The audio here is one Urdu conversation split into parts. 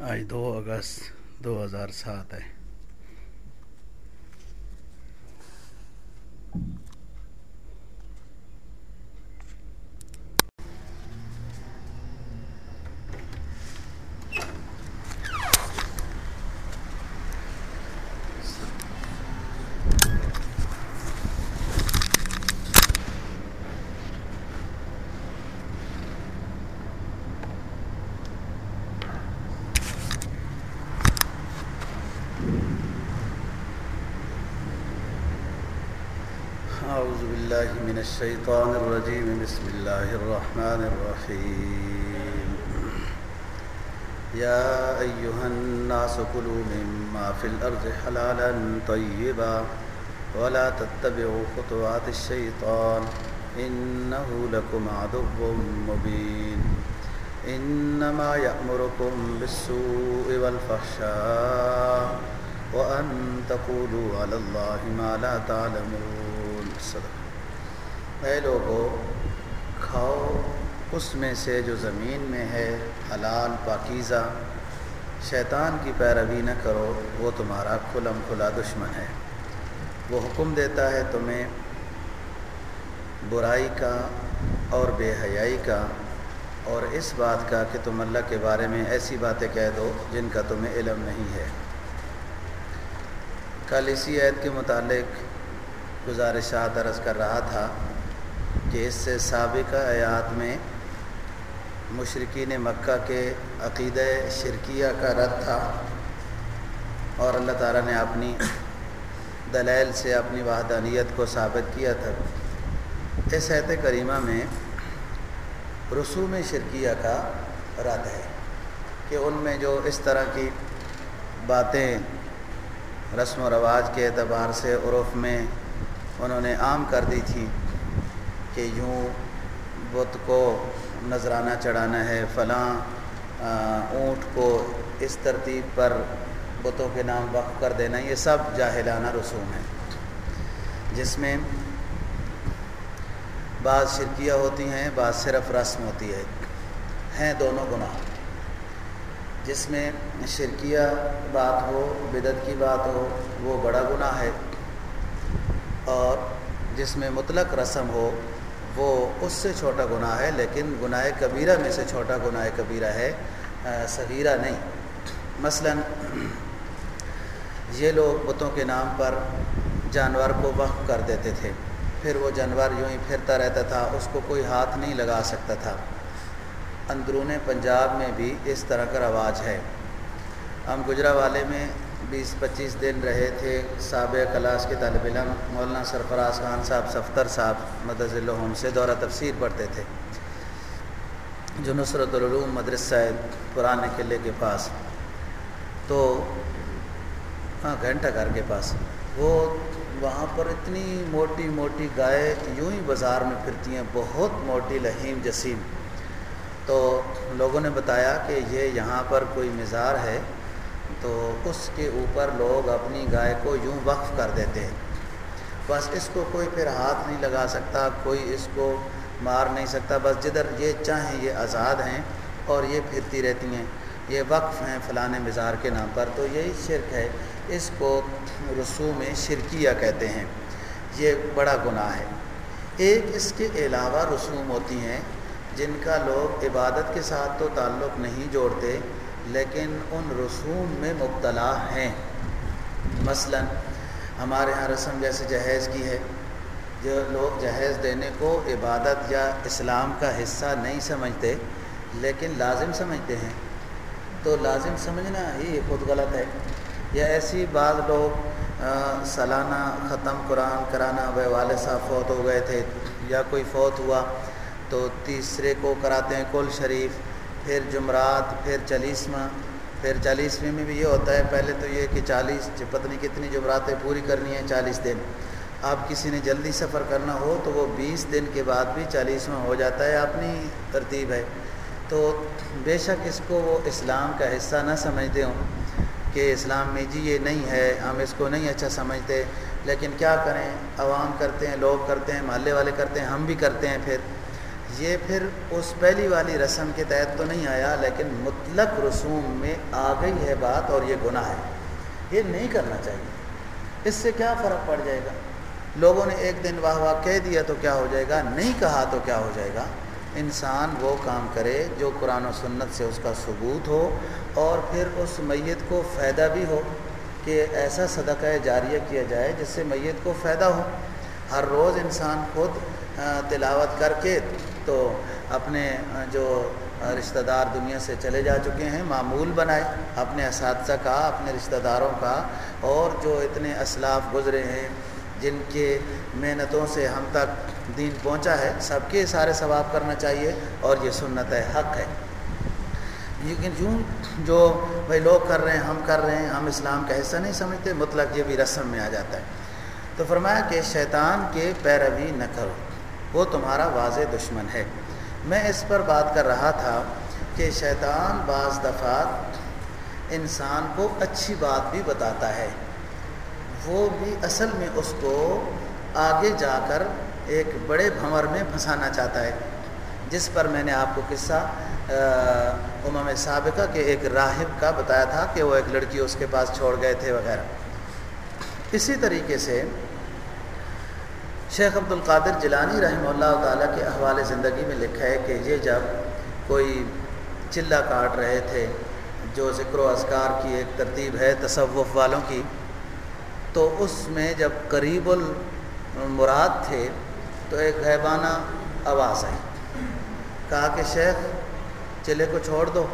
آج دو اگست دو ہزار سات ہے۔ أعوذ بالله من الشيطان الرجيم. بسم الله الرحمن الرحيم. يا أيها الناس كلوا مما في الأرض حلالا طيبا ولا تتبعوا خطوات الشيطان. إنه لكم عدو مبين. إنما يأمركم بالسوء والفحشاء وأن تقولوا على الله ما لا تعلمون. صدق۔ اے لوگو، کھاؤ اس میں سے جو زمین میں ہے، حلال، پاکیزہ، شیطان کی پیروی نہ کرو، وہ تمہارا کھلم کھلا دشمن ہے۔ وہ حکم دیتا ہے تمہیں برائی کا اور بے حیائی کا، اور اس بات کا کہ تم اللہ کے بارے میں ایسی باتیں کہہ دو جن کا تمہیں علم نہیں ہے۔ کل اسی عید کے متعلق گزارشات عرض کر رہا تھا کہ اس سے سابقہ آیات میں مشرقین مکہ کے عقیدہ شرکیہ کا رد تھا اور اللہ تعالیٰ نے اپنی دلیل سے اپنی وحدانیت کو ثابت کیا تھا۔ اس عید کریمہ میں رسوم شرکیہ کا رد ہے کہ ان میں جو اس طرح کی باتیں رسم و رواج کے اعتبار سے عرف میں انہوں نے عام کر دی تھی کہ یوں بت کو نذرانہ چڑھانا ہے، فلاں اونٹ کو اس ترتیب پر بتوں کے نام وقف کر دینا، یہ سب جاہلانہ رسوم ہیں۔ جس میں بعض شرکیہ ہوتی ہیں، بعض صرف رسم ہوتی ہے۔ ہیں دونوں گناہ۔ جس میں شرکیہ بات ہو بدت کی بات ہو، وہ بڑا گناہ ہے۔ اور جس میں مطلق رسم ہو، وہ اس سے چھوٹا گناہ ہے، لیکن گناہ کبیرہ میں سے چھوٹا گناہ کبیرہ ہے صغیرہ نہیں۔ مثلا یہ لوگ بتوں کے نام پر جانور کو وقف کر دیتے تھے۔ پھر وہ جانور یوں ہی پھرتا رہتا تھا، اس کو کوئی ہاتھ نہیں لگا سکتا تھا۔ اندرون پنجاب میں بھی اس طرح کا رواج ہے۔ ہم گجرا والے میں بیس پچیس دن رہے تھے سابق کلاس کے طالب علم، مولانا سرفراز خان صاحب، صفتر صاحب مدض الحم سے دورہ تفسیر پڑھتے تھے۔ جو نصرت العلوم مدرسہ پرانے قلعے کے پاس، تو ہاں گھنٹہ گھر کے پاس، وہ وہاں پر اتنی موٹی موٹی گائے یوں ہی بازار میں پھرتی ہیں، بہت موٹی لہیم جسیم۔ تو لوگوں نے بتایا کہ یہ یہاں پر کوئی مزار ہے۔ تو اس کے اوپر لوگ اپنی گائے کو یوں وقف کر دیتے ہیں۔ بس اس کو کوئی پھر ہاتھ نہیں لگا سکتا، کوئی اس کو مار نہیں سکتا۔ بس جدھر یہ چاہیں یہ آزاد ہیں اور یہ پھرتی رہتی ہیں۔ یہ وقف ہیں فلاں مزار کے نام پر۔ تو یہی شرک ہے۔ اس کو رسوم شرکیہ کہتے ہیں۔ یہ بڑا گناہ ہے۔ ایک اس کے علاوہ رسوم ہوتی ہیں جن کا لوگ عبادت کے ساتھ تو تعلق نہیں جوڑتے۔ لیکن ان رسوم میں مبتلا ہیں۔ مثلا ہمارے ہاں رسم جیسے جہیز کی ہے، جو لوگ جہیز دینے کو عبادت یا اسلام کا حصہ نہیں سمجھتے، لیکن لازم سمجھتے ہیں۔ تو لازم سمجھنا ہی خود غلط ہے۔ یا ایسی بعض لوگ سالانہ ختم قرآن کرانا وہ والد صاحب فوت ہو گئے تھے، یا کوئی فوت ہوا تو تیسرے کو کراتے ہیں، کل شریف۔ پھر جمعرات پھر چالیسواں، پھر چالیسویں میں بھی یہ ہوتا ہے، پہلے تو یہ کہ چالیس پتنی کتنی جمعراتیں پوری کرنی ہیں چالیس دن۔ اب کسی نے جلدی سفر کرنا ہو تو وہ بیس دن کے بعد بھی چالیسواں ہو جاتا ہے، اپنی ترتیب ہے۔ تو بے شک اس کو وہ اسلام کا حصہ نہ سمجھتے ہوں کہ اسلام میں جی یہ نہیں ہے، ہم اس کو نہیں اچھا سمجھتے۔ لیکن کیا کریں؟ عوام کرتے ہیں، لوگ کرتے ہیں، محلے والے کرتے ہیں، ہم بھی کرتے ہیں پھر۔ یہ پھر اس پہلی والی رسم کے تحت تو نہیں آیا، لیکن مطلق رسوم میں آ گئی ہے بات اور یہ گناہ ہے۔ یہ نہیں کرنا چاہیے۔ اس سے کیا فرق پڑ جائے گا؟ لوگوں نے ایک دن واہ واہ کہہ دیا تو کیا ہو جائے گا؟ نہیں کہا تو کیا ہو جائے گا؟ انسان وہ کام کرے جو قرآن و سنت سے اس کا ثبوت ہو اور پھر اس میت کو فائدہ بھی ہو کہ ایسا صدقہ جاریہ کیا جائے جس سے میت کو فائدہ ہو۔ ہر روز انسان خود تلاوت کر کے تو اپنے جو رشتہ دار دنیا سے چلے جا چکے ہیں، معمول بنائے، اپنے اساتذہ کا، اپنے رشتہ داروں کا، اور جو اتنے اسلاف گزرے ہیں، جن کے محنتوں سے ہم تک دین پہنچا ہے، سب کے سارے ثواب کرنا چاہیے، اور یہ سنت ہے حق ہے۔ لیکن یوں جو بھائی لوگ کر رہے ہیں، ہم کر رہے ہیں، ہم اسلام کا حصہ نہیں سمجھتے، مطلق یہ بھی رسم میں آ جاتا ہے۔ تو فرمایا کہ شیطان کے پیروی نہ کرو۔ وہ تمہارا واضح دشمن ہے۔ میں اس پر بات کر رہا تھا کہ شیطان بعض دفعہ انسان کو اچھی بات بھی بتاتا ہے۔ وہ بھی اصل میں اس کو آگے جا کر ایک بڑے بھنور میں پھنسانا چاہتا ہے، جس پر میں نے آپ کو قصہ امم سابقہ کے ایک راہب کا بتایا تھا کہ وہ ایک لڑکی اس کے پاس چھوڑ گئے تھے وغیرہ۔ اسی طریقے سے شیخ عبد القادر جلانی رحمہ اللہ تعالیٰ کے احوال زندگی میں لکھا ہے کہ یہ جب کوئی چلہ کاٹ رہے تھے، جو ذکر و اذکار کی ایک ترتیب ہے تصوف والوں کی، تو اس میں جب قریب المراد تھے تو ایک غیبانہ آواز آئی، کہا کہ شیخ چلے کو چھوڑ دو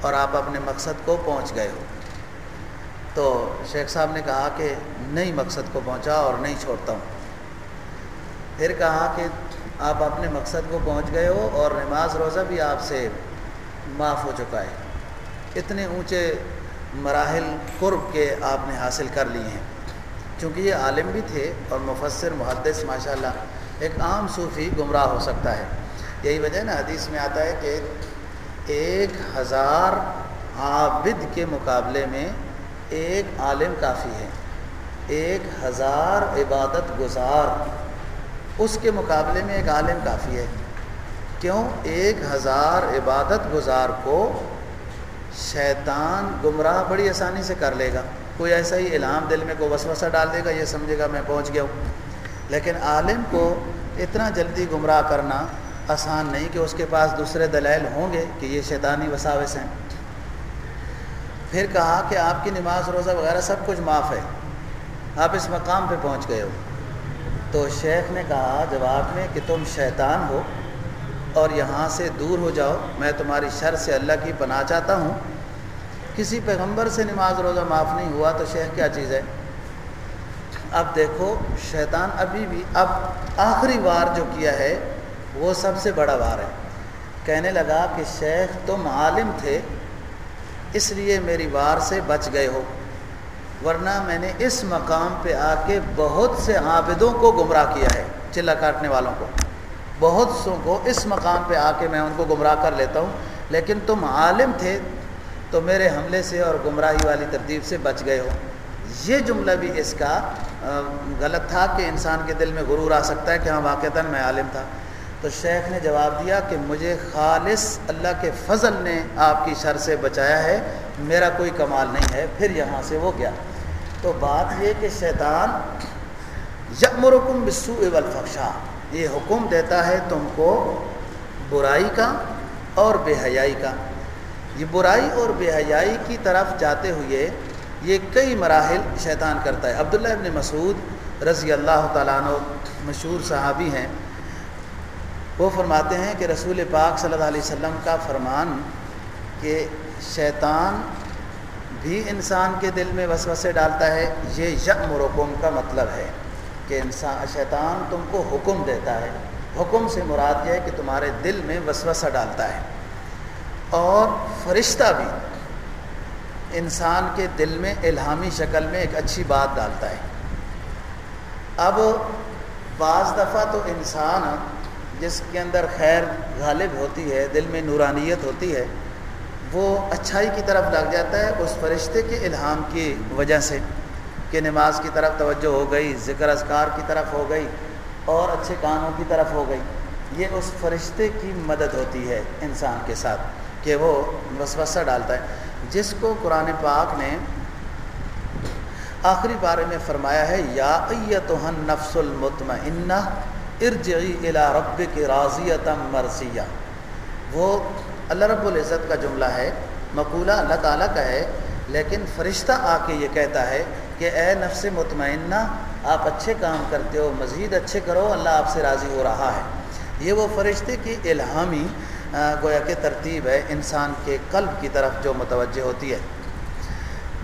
اور آپ اپنے مقصد کو پہنچ گئے ہو۔ تو شیخ صاحب نے کہا کہ نہیں مقصد کو پہنچا اور نہیں چھوڑتا ہوں۔ پھر کہا کہ آپ اپنے مقصد کو پہنچ گئے ہو اور نماز روزہ بھی آپ سے معاف ہو چکا ہے۔ اتنے اونچے مراحل قرب کے آپ نے حاصل کر لیے ہیں۔ چونکہ یہ عالم بھی تھے اور مفسر، محدث، ماشاءاللہ، ایک عام صوفی گمراہ ہو سکتا ہے۔ یہی وجہ نا حدیث میں آتا ہے کہ ایک ہزار عابد کے مقابلے میں ایک عالم کافی ہے۔ ایک ہزار عبادت گزار۔ اس کے مقابلے میں ایک عالم کافی ہے۔ کیوں؟ ایک ہزار عبادت گزار کو شیطان گمراہ بڑی آسانی سے کر لے گا۔ کوئی ایسا ہی الہام دل میں کو وسوسہ ڈال دے گا، یہ سمجھے گا میں پہنچ گیا ہوں۔ لیکن عالم کو اتنا جلدی گمراہ کرنا آسان نہیں کہ اس کے پاس دوسرے دلائل ہوں گے کہ یہ شیطانی وساوس ہیں۔ پھر کہا کہ آپ کی نماز، روزہ وغیرہ سب کچھ معاف ہے۔ آپ اس مقام پہ پہنچ گئے ہو۔ تو شیخ نے کہا، جواب میں کہ تم شیطان ہو اور یہاں سے دور ہو جاؤ، میں تمہاری شر سے اللہ کی پناہ چاہتا ہوں۔ کسی پیغمبر سے نماز روزہ معاف نہیں ہوا تو شیخ کیا چیز ہے؟ اب دیکھو، شیطان ابھی بھی، اب آخری وار جو کیا ہے، وہ سب سے بڑا وار ہے۔ کہنے لگا کہ شیخ تم عالم تھے، اس لیے میری وار سے بچ گئے ہو۔ ورنہ میں نے اس مقام پہ آ کے بہت سے عابدوں کو گمراہ کیا ہے چلا کاٹنے والوں کو۔ بہت سو کو اس مقام پہ آ کے میں ان کو گمراہ کر لیتا ہوں۔ لیکن تم عالم تھے تو میرے حملے سے اور گمراہی والی ترتیب سے بچ گئے ہو۔ یہ جملہ بھی اس کا غلط تھا کہ انسان کے دل میں غرور آ سکتا ہے کہ ہاں واقعتاً میں عالم تھا۔ تو شیخ نے جواب دیا کہ مجھے خالص اللہ کے فضل نے آپ کی شر سے بچایا ہے، میرا کوئی کمال نہیں ہے، پھر یہاں سے وہ گیا۔ تو بات یہ کہ شیطان یکمرکم بسو والفحشاء، یہ حکم دیتا ہے تم کو برائی کا اور بے حیائی کا۔ یہ برائی اور بے حیائی کی طرف جاتے ہوئے یہ کئی مراحل شیطان کرتا ہے۔ عبداللہ ابن مسعود رضی اللہ تعالیٰ عنہ مشہور صحابی ہیں۔ وہ فرماتے ہیں کہ رسول پاک صلی اللہ علیہ وسلم کا فرمان کہ شیطان بھی انسان کے دل میں وسوسے ڈالتا ہے، یہ یکم کا مطلب ہے کہ انسان، شیطان تم کو حکم دیتا ہے۔ حکم سے مراد یہ ہے کہ تمہارے دل میں وسوسہ ڈالتا ہے۔ اور فرشتہ بھی انسان کے دل میں الہامی شکل میں ایک اچھی بات ڈالتا ہے۔ اب بعض دفعہ تو انسان جس کے اندر خیر غالب ہوتی ہے، دل میں نورانیت ہوتی ہے وہ اچھائی کی طرف لگ جاتا ہے اس فرشتے کے الہام کی وجہ سے کہ نماز کی طرف توجہ ہو گئی، ذکر اذکار کی طرف ہو گئی اور اچھے کاموں کی طرف ہو گئی۔ یہ اس فرشتے کی مدد ہوتی ہے انسان کے ساتھ کہ وہ وسوسہ ڈالتا ہے۔ جس کو قرآن پاک نے آخری بارے میں فرمایا ہے، یا ایتہن نفس المطمئنہ ارجعی الى ربک راضیتا مرضیہ۔ وہ اللہ رب العزت کا جملہ ہے، مقولہ اللہ تعالیٰ کا ہے، لیکن فرشتہ آ کے یہ کہتا ہے کہ اے نفس مطمئنہ، آپ اچھے کام کرتے ہو، مزید اچھے کرو، اللہ آپ سے راضی ہو رہا ہے۔ یہ وہ فرشتے کی الہامی گویا کہ ترتیب ہے، انسان کے قلب کی طرف جو متوجہ ہوتی ہے۔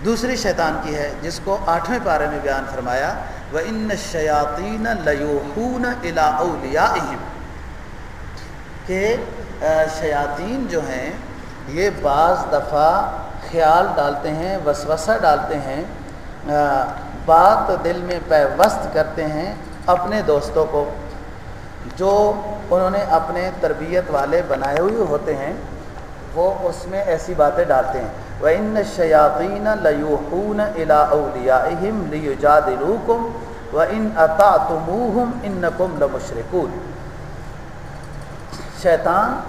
دوسری شیطان کی ہے، جس کو آٹھویں پارے میں بیان فرمایا وہ ان شیاطین لوحون الا کہ شیاطین جو ہیں، یہ بعض دفعہ خیال ڈالتے ہیں، وسوسہ ڈالتے ہیں بات دل میں پیوست کرتے ہیں اپنے دوستوں کو، جو انہوں نے اپنے تربیت والے بنائے ہوئے ہوتے ہیں، وہ اس میں ایسی باتیں ڈالتے ہیں۔ وہ ان شیاطین لوحون الا اہم لیجادلوکم و ان اطاطموہم انکم لمشرکون شیطان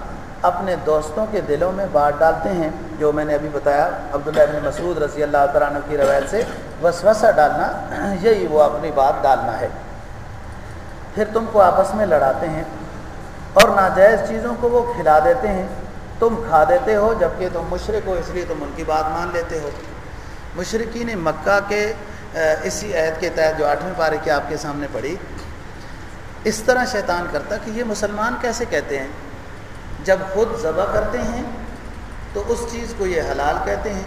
اپنے دوستوں کے دلوں میں بات ڈالتے ہیں، جو میں نے ابھی بتایا، عبداللہ ابن مسعود رضی اللہ تعالیٰ عنہ کی روایت سے وسوسہ ڈالنا، یہی وہ اپنی بات ڈالنا ہے۔ پھر تم کو آپس میں لڑاتے ہیں اور ناجائز چیزوں کو وہ کھلا دیتے ہیں۔ تم کھا دیتے ہو، جبکہ تم مشرق ہو، اس لیے تم ان کی بات مان لیتے ہو۔ مشرقین مکہ کے اسی عہد کے تحت جو آٹھویں پارے کی آپ کے سامنے پڑھی اس طرح شیطان کرتا کہ یہ مسلمان کیسے کہتے ہیں؟ جب خود ذبح کرتے ہیں تو اس چیز کو یہ حلال کہتے ہیں،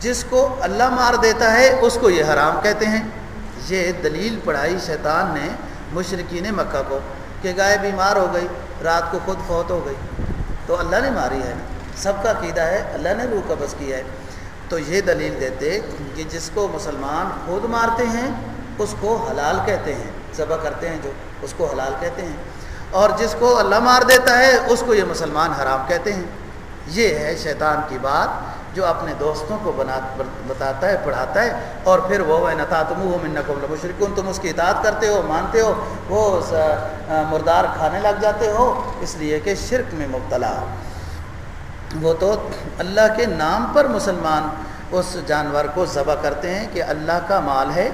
جس کو اللہ مار دیتا ہے اس کو یہ حرام کہتے ہیں۔ یہ دلیل پڑھائی شیطان نے مشرقین مکہ کو کہ گائے بیمار ہو گئی، رات کو خود فوت ہو گئی۔ تو اللہ نے ماری ہے۔ سب کا قیدہ ہے، اللہ نے روح قبض کیا ہے۔ تو یہ دلیل دیتے کہ جس کو مسلمان خود مارتے ہیں، اس کو حلال کہتے ہیں۔ ذبح کرتے ہیں جو اس کو حلال کہتے ہیں۔ اور جس کو اللہ مار دیتا ہے، اس کو یہ مسلمان حرام کہتے ہیں۔ یہ ہے شیطان کی بات جو اپنے دوستوں کو بنا، بتاتا ہے، پڑھاتا ہے۔ اور پھر وہ نتا تم ہو من قبل مشرقن تم اس کی اطاعت کرتے ہو، مانتے ہو، وہ مردار کھانے لگ جاتے ہو۔ اس لیے کہ شرک میں مبتلا۔ وہ تو اللہ کے نام پر مسلمان اس جانور کو ذبح کرتے ہیں کہ اللہ کا مال ہے۔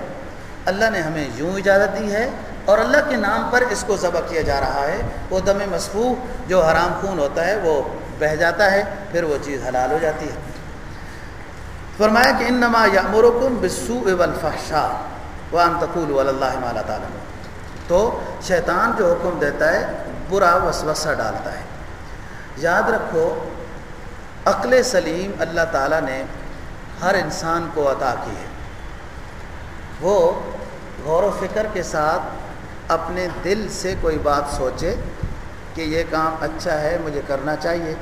اللہ نے ہمیں یوں اجازت دی ہے اور اللہ کے نام پر اس کو ذبح کیا جا رہا ہے۔ وہ دم مصفوع جو حرام خون ہوتا ہے وہ بہہ جاتا ہے، پھر وہ چیز حلال ہو جاتی ہے۔ فرمایا کہ انما یامرکم بالسوء والفحشاء وان تقولوا علی اللہ ما لا تعلمون۔ تو شیطان جو حکم دیتا ہے، برا وسوسہ ڈالتا ہے۔ یاد رکھو، عقل سلیم اللہ تعالیٰ نے ہر انسان کو عطا کی ہے۔ وہ غور و فکر کے ساتھ اپنے دل سے کوئی بات سوچے کہ یہ کام اچھا ہے، مجھے کرنا چاہیے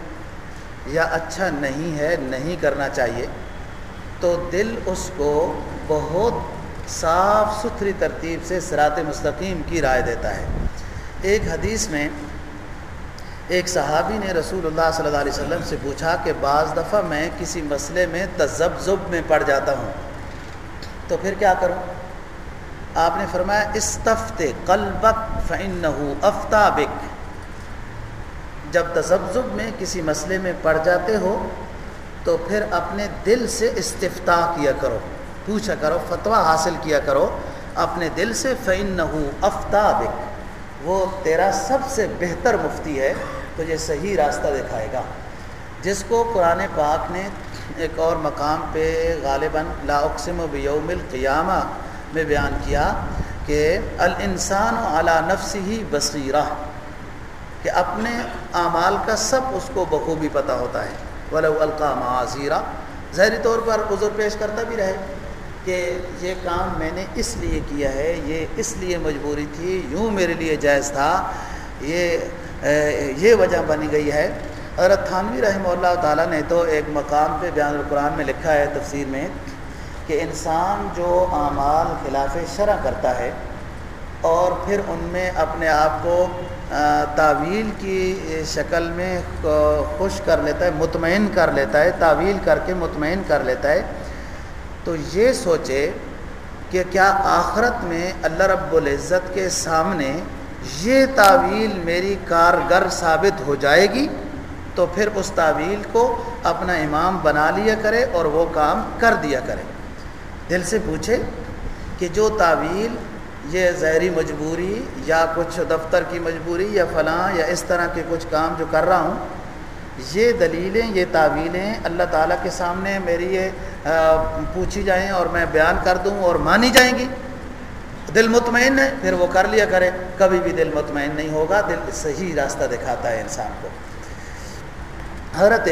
یا اچھا نہیں ہے، نہیں کرنا چاہیے، تو دل اس کو بہت صاف ستھری ترتیب سے سرات مستقیم کی رائے دیتا ہے۔ ایک حدیث میں ایک صحابی نے رسول اللہ صلی اللہ علیہ وسلم سے پوچھا کہ بعض دفعہ میں کسی مسئلے میں تذبذب میں پڑ جاتا ہوں، تو پھر کیا کروں؟ آپ نے فرمایا، استفت قلبک فن افتابک جب تذبذب میں کسی مسئلے میں پڑ جاتے ہو، تو پھر اپنے دل سے استفتاح کیا کرو۔ پوچھا کرو، فتویٰ حاصل کیا کرو، اپنے دل سے فعن افتابک وہ تیرا سب سے بہتر مفتی ہے، تجھے صحیح راستہ دکھائے گا۔ جس کو قرآن پاک نے ایک اور مقام پہ غالباً لا اقسم و بیوم القیامہ میں بیان کیا کہ الانسان علی نفس ہی بصیرہ، کہ اپنے اعمال کا سب اس کو بخوبی پتہ ہوتا ہے۔ ولو القا معذیرہ ظاہری طور پر عذر پیش کرتا بھی رہے کہ یہ کام میں نے اس لیے کیا ہے، یہ اس لیے مجبوری تھی، یوں میرے لیے جائز تھا، یہ یہ وجہ بنی گئی ہے۔ اور تھانوی رحمہ اللہ تعالیٰ نے تو ایک مقام پہ بیان القرآن میں لکھا ہے تفسیر میں کہ انسان جو اعمال خلاف شرع کرتا ہے اور پھر ان میں اپنے آپ کو تعویل کی شکل میں خوش کر لیتا ہے، مطمئن کر لیتا ہے، تعویل کر کے مطمئن کر لیتا ہے، تو یہ سوچے کہ کیا آخرت میں اللہ رب العزت کے سامنے یہ تعویل میری کارگر ثابت ہو جائے گی؟ تو پھر اس تعویل کو اپنا امام بنا لیا کرے اور وہ کام کر دیا کرے۔ دل سے پوچھے کہ جو تعویل یہ زہری مجبوری یا کچھ دفتر کی مجبوری یا فلاں یا اس طرح کے کچھ کام جو کر رہا ہوں، یہ دلیلیں، یہ تعویلیں اللہ تعالیٰ کے سامنے میری یہ پوچھی جائیں اور میں بیان کر دوں اور مانی جائیں گی۔ دل مطمئن ہے، پھر وہ کر لیا کرے۔ کبھی بھی دل مطمئن نہیں ہوگا، دل صحیح راستہ دکھاتا ہے انسان کو۔ حضرت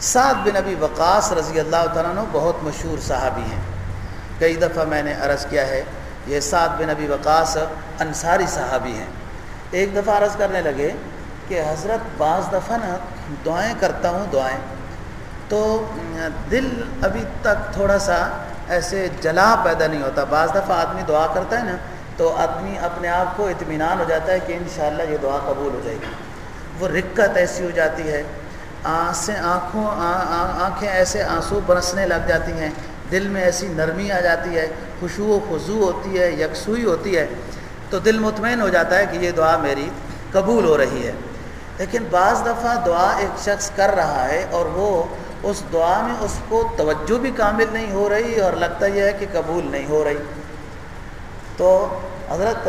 سعد بن ابی وقاص رضی اللہ تعالیٰ عنہ بہت مشہور صحابی ہیں۔ کئی دفعہ میں نے عرض کیا ہے، یہ سعد بن ابی وقاص انصاری صحابی ہیں۔ ایک دفعہ عرض کرنے لگے کہ حضرت بعض دفعہ نا دعائیں کرتا ہوں، دعائیں۔ تو دل ابھی تک تھوڑا سا ایسے جلا پیدا نہیں ہوتا۔ بعض دفعہ آدمی دعا کرتا ہے نا، تو آدمی اپنے آپ کو اطمینان ہو جاتا ہے کہ انشاءاللہ یہ دعا قبول ہو جائے گی۔ وہ رکت ایسی ہو جاتی ہے آنسیں آنکھوں آنکھیں ایسے آنسو برسنے لگ جاتی ہیں۔ دل میں ایسی نرمی آ جاتی ہے خوشو و خضو ہوتی ہے، یکسوئی ہوتی ہے۔ تو دل مطمئن ہو جاتا ہے کہ یہ دعا میری قبول ہو رہی ہے۔ لیکن بعض دفعہ دعا ایک شخص کر رہا ہے اور وہ اس دعا میں اس کو توجہ بھی کامل نہیں ہو رہی اور لگتا یہ ہے کہ قبول نہیں ہو رہی۔ تو حضرت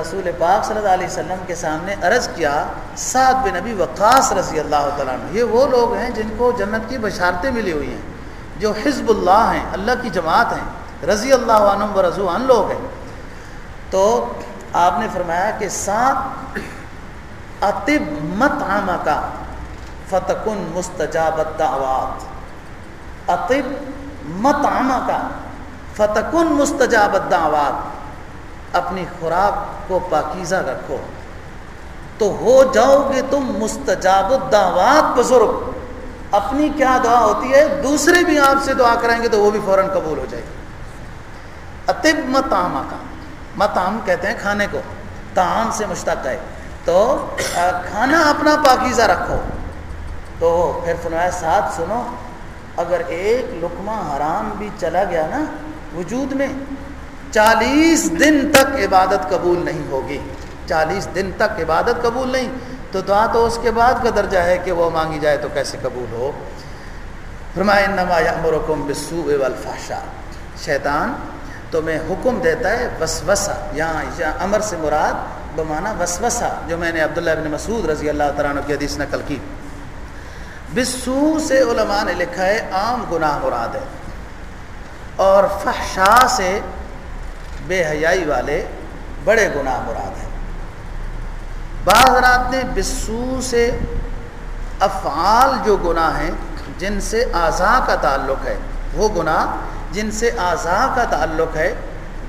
رسول پاک صلی اللہ علیہ وسلم کے سامنے عرض کیا، سعد بن نبی وقاص رضی اللہ تعالیٰ عنہ۔ یہ وہ لوگ ہیں جن کو جنت کی بشارتیں ملی ہوئی ہیں، جو حزب اللہ ہیں، اللہ کی جماعت ہیں، رضی اللہ عنہ و رضوان لوگ ہیں۔ تو آپ نے فرمایا کہ سات اطب مت آمہ کا فتقن مستجاب الدعوات۔ اطب مت آمہ کا فتقن مستجاب الدعوات۔ اپنی خوراک کو پاکیزہ رکھو۔ تو ہو جاؤ گے تم مستجاب الدعوات بزرگ۔ اپنی کیا دعا ہوتی ہے؟ دوسرے بھی آپ سے دعا کرائیں گے تو وہ بھی فوراً قبول ہو جائے گی۔ اطب متامہ کا متام کہتے ہیں کھانے کو۔ تعام سے مشتق ہے۔ تو کھانا اپنا پاکیزہ رکھو۔ تو پھر فرمایا، ساتھ سنو، اگر ایک لقمہ حرام بھی چلا گیا نا، وجود میں چالیس دن تک عبادت قبول نہیں ہوگی۔ چالیس دن تک عبادت قبول نہیں۔ تو دعا تو اس کے بعد کا درجہ ہے کہ وہ مانگی جائے تو کیسے قبول ہو؟ فرمائے نما یامرکم والفحشاء۔ شیطان تو میں حکم دیتا ہے وسوسہ یہاں یا امر سے مراد بمانا وسوسہ، جو میں نے عبداللہ ابن مسعود رضی اللہ تعالیٰ عنہ کی حدیث نقل کی۔ بسو سے علماء نے لکھا ہے، عام گناہ مراد ہے۔ اور فحشا سے بے حیائی والے بڑے گناہ مراد ہیں۔ بعض رات نے بسو سے افعال جو گناہ ہیں، جن سے اعضاء کا تعلق ہے، وہ گناہ جن سے اعضاء کا تعلق ہے،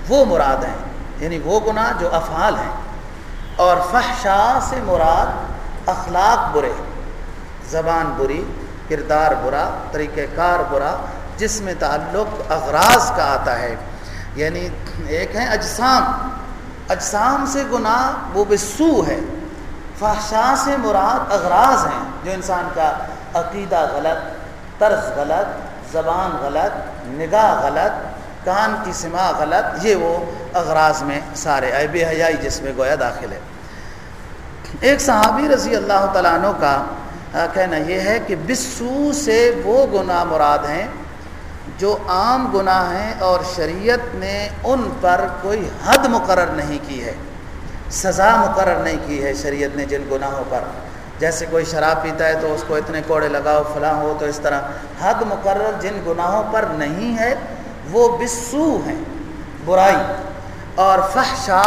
وہ مراد ہیں۔ یعنی وہ گناہ جو افعال ہیں۔ اور فحشا سے مراد اخلاق برے، زبان بری، کردار برا، طریقہ کار برا، جس میں تعلق اغراض کا آتا ہے۔ یعنی ایک ہے اجسام۔ اجسام سے گناہ وہ بسو ہے۔ فحشا سے مراد اغراض ہیں۔ جو انسان کا عقیدہ غلط، طرز غلط، زبان غلط، نگاہ غلط، کان کی سما غلط، یہ وہ اغراض میں سارے اے بے حیائی جس میں گویا داخل ہے۔ ایک صحابی رضی اللہ تعالیٰ عنہ کا کہنا یہ ہے کہ بسو سے وہ گناہ مراد ہیں جو عام گناہ ہیں اور شریعت نے ان پر کوئی حد مقرر نہیں کی ہے، سزا مقرر نہیں کی ہے شریعت نے جن گناہوں پر۔ جیسے کوئی شراب پیتا ہے تو اس کو اتنے کوڑے لگاؤ، فلاں ہو تو اس طرح۔ حد مقرر جن گناہوں پر نہیں ہے، وہ بسو ہیں، برائی۔ اور فحشا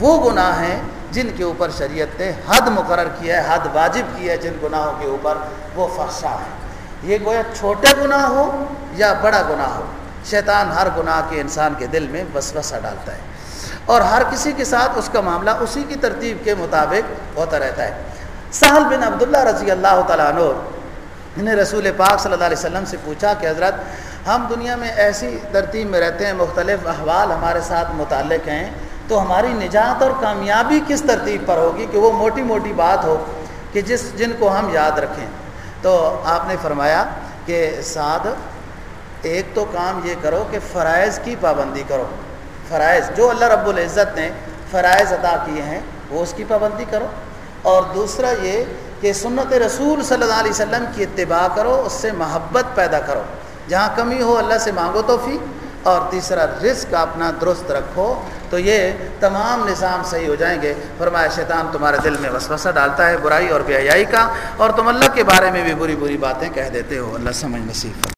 وہ گناہ ہیں جن کے اوپر شریعت نے حد مقرر کیا ہے، حد واجب کی ہے جن گناہوں کے اوپر، وہ فحشا ہے یہ گویا چھوٹا گناہ ہو یا بڑا گناہ ہو، شیطان ہر گناہ کے انسان کے دل میں وسوسہ ڈالتا ہے۔ اور ہر کسی کے ساتھ اس کا معاملہ اسی کی ترتیب کے مطابق ہوتا رہتا ہے۔ سہل بن عبداللہ رضی اللہ تعالیٰ عنہ نے رسول پاک صلی اللہ علیہ وسلم سے پوچھا کہ حضرت، ہم دنیا میں ایسی ترتیب میں رہتے ہیں، مختلف احوال ہمارے ساتھ متعلق ہیں، تو ہماری نجات اور کامیابی کس ترتیب پر ہوگی؟ کہ وہ موٹی موٹی بات ہو کہ جس، جن کو ہم یاد رکھیں۔ تو آپ نے فرمایا کہ سعد، ایک تو کام یہ کرو کہ فرائض کی پابندی کرو۔ فرائض، جو اللہ رب العزت نے فرائض ادا کیے ہیں، وہ اس کی پابندی کرو۔ اور دوسرا یہ کہ سنت رسول صلی اللہ علیہ وسلم کی اتباع کرو، اس سے محبت پیدا کرو۔ جہاں کمی ہو، اللہ سے مانگو توفیق۔ اور تیسرا، رزق اپنا درست رکھو۔ تو یہ تمام نظام صحیح ہو جائیں گے۔ فرمایا، شیطان تمہارے دل میں وسوسہ ڈالتا ہے، برائی اور بے حیائی کا، اور تم اللہ کے بارے میں بھی بری بری باتیں کہہ دیتے ہو۔ اللہ سمجھ نصیب